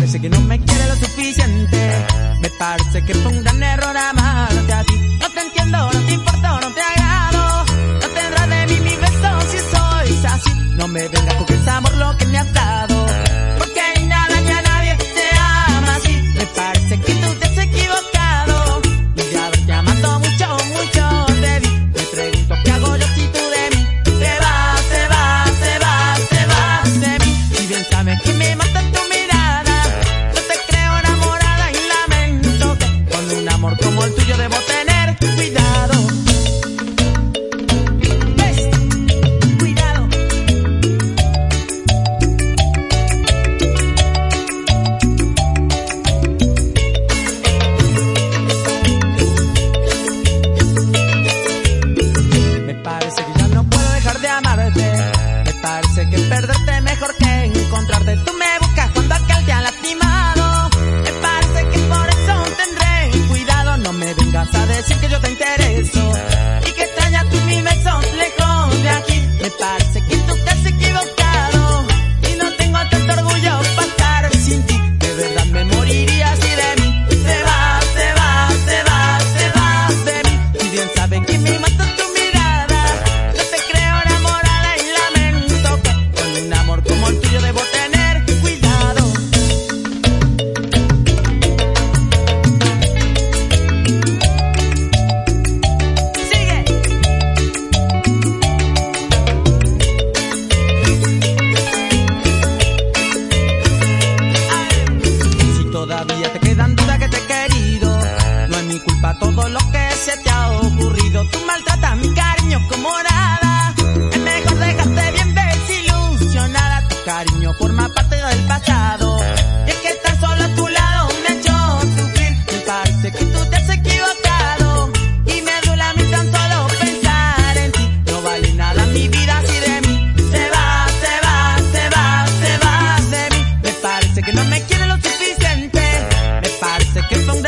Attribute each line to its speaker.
Speaker 1: parece que no me quiere lo suficiente. Me parece que fue un gran error amarte a ti. No te entiendo, no te importo, no te agrado. No tendrás de mí mi beso si soy así. No me vengas con ese amor lo que me has dado. Vengas a decir que yo te intereso. Y que extrañas tú mis besos lejos de aquí. Me parece que tú te has equivocado. Todavía te quedan dudas que te he querido, no es mi culpa todo lo que se te ha ocurrido. Tú maltratas mi cariño como nada. Es mejor dejarte bien desilusionada. Tu cariño forma parte del pasado. Y es que estar solo a tu lado me ha hecho sufrir. Me parece que tú te has equivocado. Y me duele a mí tan solo pensar en ti. No vale nada mi vida si de mí te vas, te vas, te vas, te vas de mí. Me parece que no me quieres lo suficiente. Parece que fue un